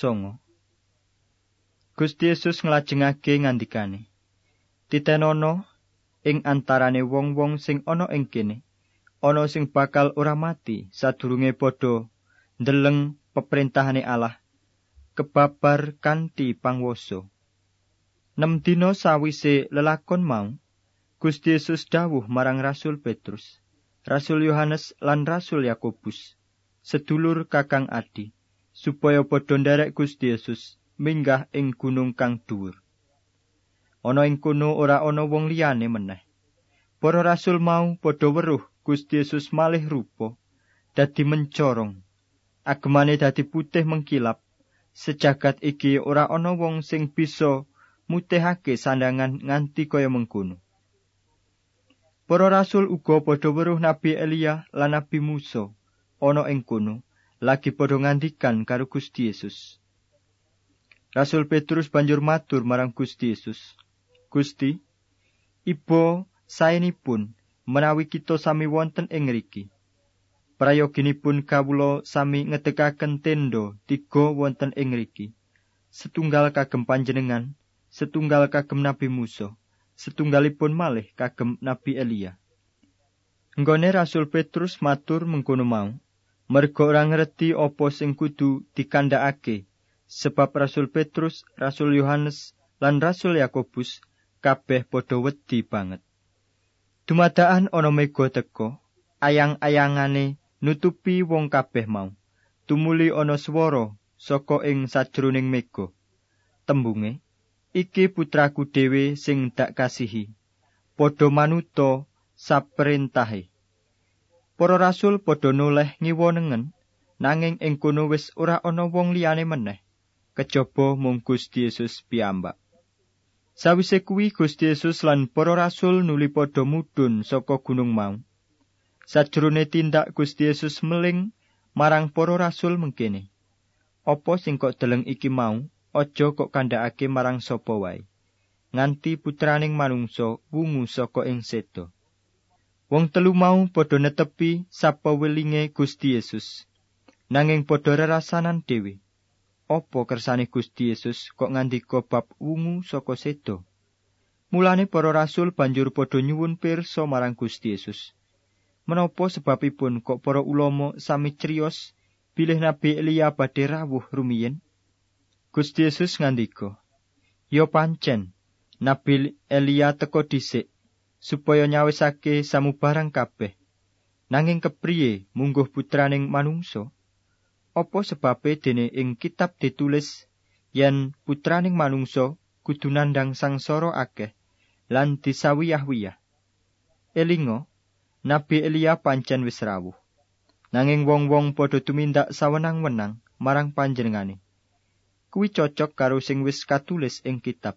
songo. Gusti Yesus nglajengake ngandikane Titenono ing antarane wong-wong sing ana ing kene ana sing bakal ora mati sadurunge padha ndeleng peperintahane Allah kebabar kanthi pangwasa Nem dina sawise lelakon mau Gusti Yesus dawuh marang Rasul Petrus Rasul Yohanes lan Rasul Yakobus sedulur kakang adi supaya padha nderek Gusti Yesus minggah ing gunung kang dhuwur. Ana ing kono ora ana wong liyane meneh. Para rasul mau padha weruh Gusti Yesus malih rupa dadi mencorong. Agemane dadi putih mengkilap sejagat iki ora ana wong sing bisa mutihake sandangan nganti kaya mengkono. Para rasul uga padha weruh Nabi Elia lan Nabi Musa ana ing kono lagi padha ngandikan karo Gusti Yesus. Rasul Petrus banjur matur marang Gusti Yesus. Gusti, ibo saenipun menawi kita sami wonten ing ngriki. Prayoginipun kawula sami ngedekaken tenda tiga wonten ing ngriki. Setunggal kagem panjenengan, setunggal kagem Nabi Musa. setunggalipun malih kagem Nabi Elia. Nggone Rasul Petrus matur mengkono mau, merga ora ngerti apa sing kudu dikandhakake, sebab Rasul Petrus, Rasul Yohanes, lan Rasul Yakobus kabeh padha wedi banget. Dumadaan ana mega teka, ayang-ayangane nutupi wong kabeh mau. Tumuli ana swara saka ing sajroning mega. Tembunge, iki putraku dhewe sing dak kasihi padha manuta saperintahe para rasul padha noleh ngiwonengen nanging ing kono wis ora ana wong liyane meneh. Kejaba mung Gusti Yesus piyambak. Sawise kuwi Gusti Yesus lan para rasul nuli padha mudhun saka gunung mau sajrone tindak Gusti Yesus meling marang para rasul mengkene. Apa sing kok deleng iki mau aja kok kandhakake marang sapa wae? Nganti putraning manungsa wungu saka ing sedo wong telu mau padha netepi sapa welinge Gusti Yesus. Nanging padha rerasanan dhewe. Apa kersane Gusti Yesus kok ngandika bab wungu saka sedo? Mulane para rasul banjur padha nyuwun pirsa marang Gusti Yesus. Menapa sebabipun kok para ulama sami crios bilih nabi Elia badhe rawuh rumiyin? Gusti Yesus ngandika, "Yo pancen Nabi Elia teko dhisik supaya nyawisake samubarang kabeh. Nanging kepriye mungguh putraning manungsa? Apa sebabe dene ing kitab ditulis yen putraning manungsa kudu nandhang sangsara akeh lan disawiyah-wiyah? Elingo, Nabi Elia pancen wis rawuh. Nanging wong-wong padha tumindak sawenang-wenang marang panjenengane. kuwi cocok karo sing wis katulis ing kitab.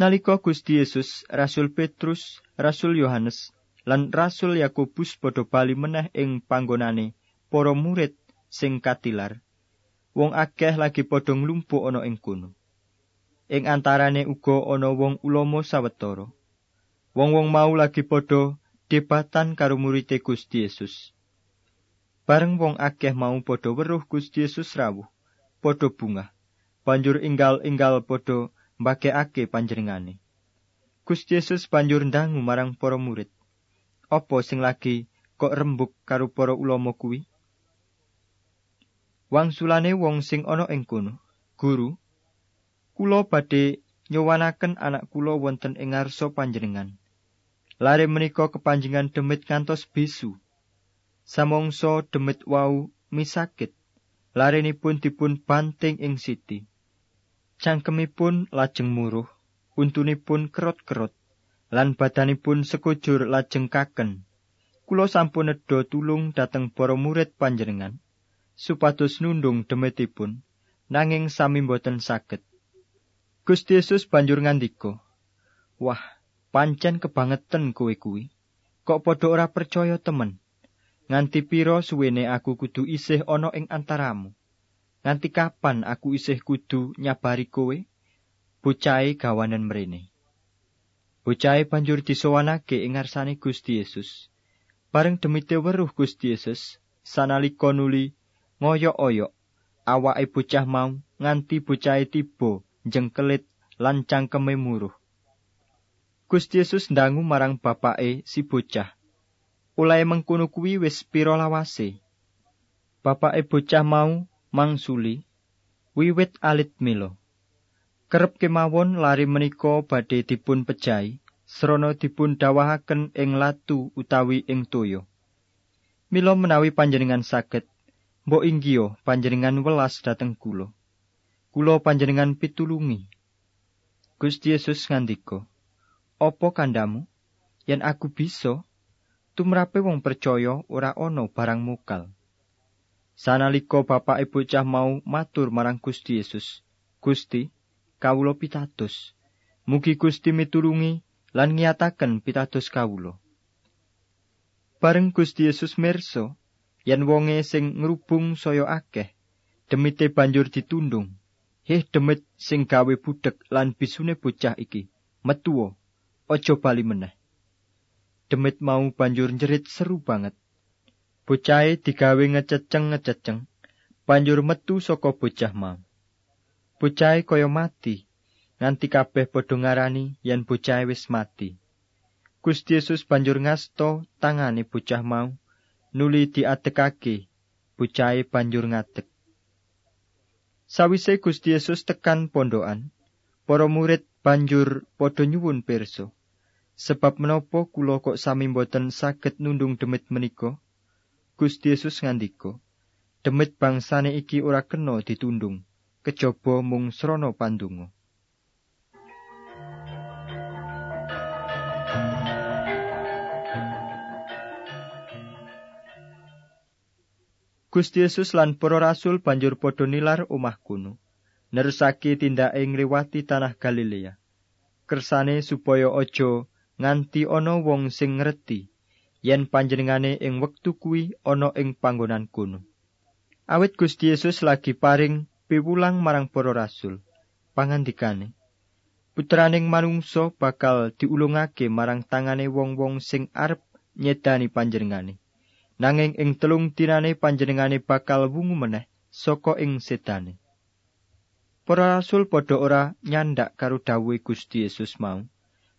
Nalika Gusti Yesus, Rasul Petrus, Rasul Yohanes, lan Rasul Yakobus padha bali meneh ing panggonane para murid sing katilar. Wong akeh lagi padha nglumpuk ana ing kono. Ing antarane uga ana wong ulama sawetara. Wong-wong mau lagi padha debatan karo murid Gusti Yesus. Bareng wong akeh mau padha weruh Gusti Yesus rawuh. padha bungah banjur inggal-inggal padha mbagekake panjenengane. Gusti Yesus banjur ndangu marang para murid. Apa sing lagi kok rembug karo para ulama kuwi? Wangsulane wong sing ana ing kono guru kula badhe nyowanaken anak kula wonten ing ngarsa panjenengan. Lare menika kepanjengan demit kantos bisu. Samongso demit wau misakit. Larenipun dipun banting ing siti. Cangkemipun lajeng muruh, untunipun kerot-kerot, lan badanipun sekujur lajeng kaken. Kulo sampun nedha tulung dateng para murid panjenengan, supados nundung demetipun, nanging sami boten saged. Gusti Yesus banjur ngandika, "Wah, pancen kebangetan kowe kuwi. Kok padha ora percaya temen?" nganti pira suwene aku kudu isih ana ing antaramu nganti kapan aku isih kudu nyabari kowe bocahe gawanen mrene bocahe banjur disowanake ing ngarsane Gusti Yesus bareng demite weruh Gusti Yesus sanalika nuli ngoyok-oyok awake bocah mau nganti bocahe tiba jengkelit lan cangkeme muruh. Gusti Yesus ndangu marang bapake si bocah. Ulahe mengkono kuwi wis pira lawase. Bapake bocah mau mangsuli wiwit alit milo. Kerep kemawon lari menika badhe dipun pejahi, srana dipun dawahaken ing latu utawi ing toya. Mila menawi panjenengan saged, mbok inggih panjenengan welas dhateng kula. Kula panjenengan pitulungi. Gusti Yesus ngandika, "Apa kandamu? Yen aku bisa, tumrape wong percaya ora ana barang mukal." Sanalika bapak ibu cah mau matur marang Gusti Yesus, "Gusti, kawulo pitados. Mugi Gusti mitulungi lan ngiyataken pitados kawulo. Bareng Gusti Yesus mirsa yen wonge sing ngrubung saya akeh, demite banjur ditundung. Heh demit sing gawe budek lan bisune bocah iki, metuwa, aja bali meneh. Demit mau banjur njerit seru banget. Bocahe digawe ngececeng-ngececeng, banjur metu saka bocah mau. bocahe kaya mati. Nganti kabeh padha ngarani yen bocahe wis mati. Gusti Yesus banjur ngasto tangane bocah mau nuli diatekake bocahe banjur ngadeg. Sawise Gusti Yesus tekan pondokan. Para murid banjur padha nyuwun pirsa. Sebab menapa kula kok sami mboten saged nundung demit menika Gusti Yesus ngandika demit bangsane iki ora kena ditundung kejaba mung srana pandonga. Gusti Yesus lan para rasul banjur padha nilar omah kuno, nerusake tindake ngliwati tanah Galilea. Kersane supaya aja nganti ana wong sing ngerti yen panjenengane ing wektu kuwi ana ing panggonan kuno. Awit Gusti Yesus lagi paring piwulang marang para rasul. Pangandikane putraning manungsa bakal diulungake marang tangane wong-wong sing arep nyedani panjenengane. Nanging ing telung dinane panjenengane bakal wungu meneh saka ing setane para rasul padha ora nyandak karo dawuhe Gusti Yesus mau.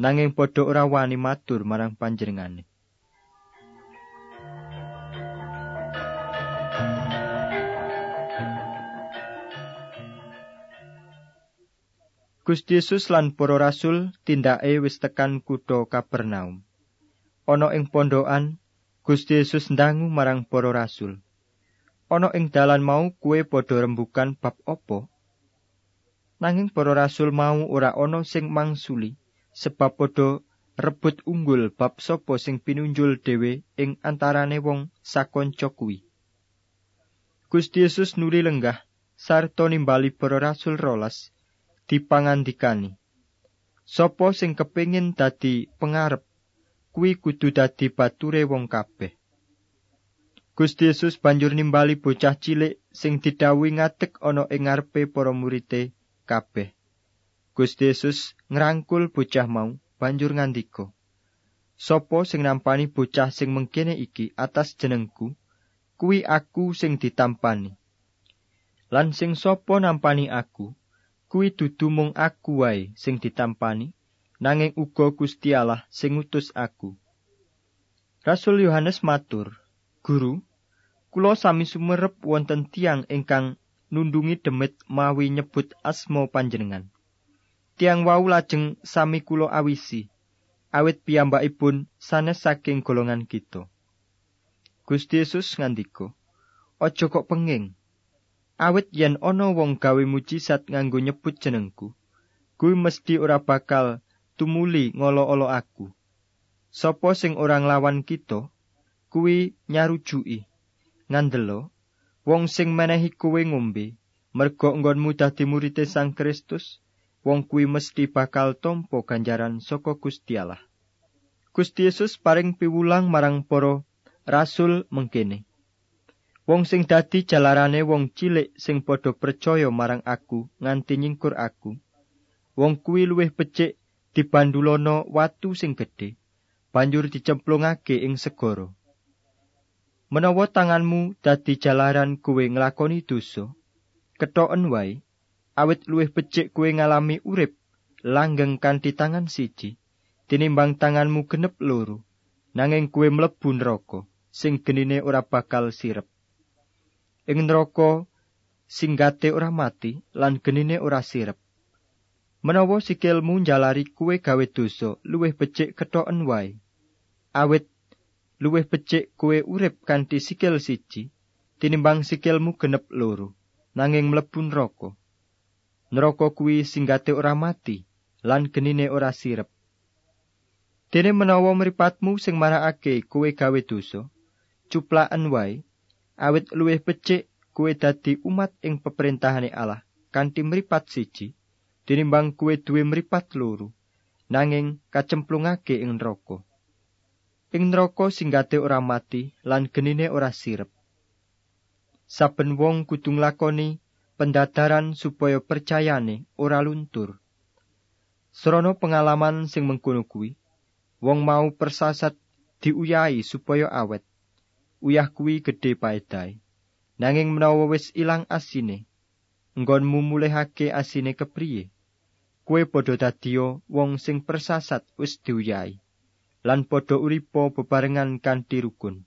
Nanging padha ora wani matur marang panjenengane Gusti Yesus lan para rasul tindake wis tekan kutha Kapernaum. Ana ing pondokan, Gusti Yesus ndangu marang para rasul. Ana ing dalan mau kue padha rembukan bab apa? Nanging para rasul mau ora ana sing mangsuli sebab padha rebut unggul bab sapa sing pinunjul dhewe ing antarane wong sakonco kuwi. Gusti Yesus nuli lenggah sarta nimbali para rasul rolas dipangandikani. Sopo sing kepingin dadi pengarep, kuwi kudu dadi bature wong kabeh. Gusti Yesus banjur nimbali bocah cilik sing didhawuhi ngadeg ana ing ngarepe para murite kabeh. Gusti Yesus ngrangkul bocah mau banjur ngandika, Sopo sing nampani bocah sing mengkene iki atas jenengku, kuwi aku sing ditampani. Lan sing sopo nampani aku, kuwi dudu mung aku wae sing ditampani nanging uga Gusti Allah sing ngutus aku. Rasul Yohanes matur Guru kula sami sumerep wonten tiang ingkang nundungi demit mawi nyebut asmo panjenengan. Tiang wau lajeng sami kula awisi awit piyambakipun sanes saking golongan kita. Gusti Yesus ngandika Aja kok penging Awit yen ana wong gawe mujizat nganggo nyebut jenengku, kuwi mesti ora bakal tumuli ngolo-olo aku. Sopo sing ora nglawan kita, kuwi nyarujuki. Ngandelo, wong sing menehi kuwe ngombe, mergo nggonmu dadi murid Sang Kristus, wong kuwi mesti bakal tompo ganjaran saka Gusti Allah. Gusti Yesus paring piwulang marang para rasul mengkene. Wong sing dadi jalarane wong cilik sing padha percaya marang aku nganti nyingkur aku. Wong kuwi luwih becik dibandulana watu sing gedhe, banjur dicemplungake ing segara. Menawa tanganmu dadi jalaran kuwe nglakoni dosa, kethoken wae awit luwih becik kowe ngalami urip langgeng kanthi tangan siji tinimbang tanganmu genep loro nanging kowe mlebu neraka sing genine ora bakal sirep ing neraka singgate ora mati lan genine ora sirep. Menawa sikilmu njalari kowe gawe dosa luwih becik kethoken wae. Awit luwih becik kowe urip kanthi sikil siji tinimbang sikilmu genep loro nanging mlebu neraka. Neraka kuwi singgate ora mati lan genine ora sirep. Dene menawa mripatmu sing marakake kowe gawe dosa cuplaken wae awit luwih becik kowe dadi umat ing peperintahane Allah kanthi mripat siji tinimbang kowe duwe mripat loro nanging kacemplungake ing neraka. Ing neraka singgate ora mati lan genine ora sirep. Saben wong kudu nglakoni pendadaran supaya percayane ora luntur. Srono pengalaman sing mengkono kuwi wong mau persasat diuyahi supaya awet uyah kuwi gedhe paedahe. Nanging menawa wis ilang asine nggonmu mulihake asine kepriye? Kue padha dadiya wong sing persasat wis diuyahi lan padha uripa bebarengan kanthi rukun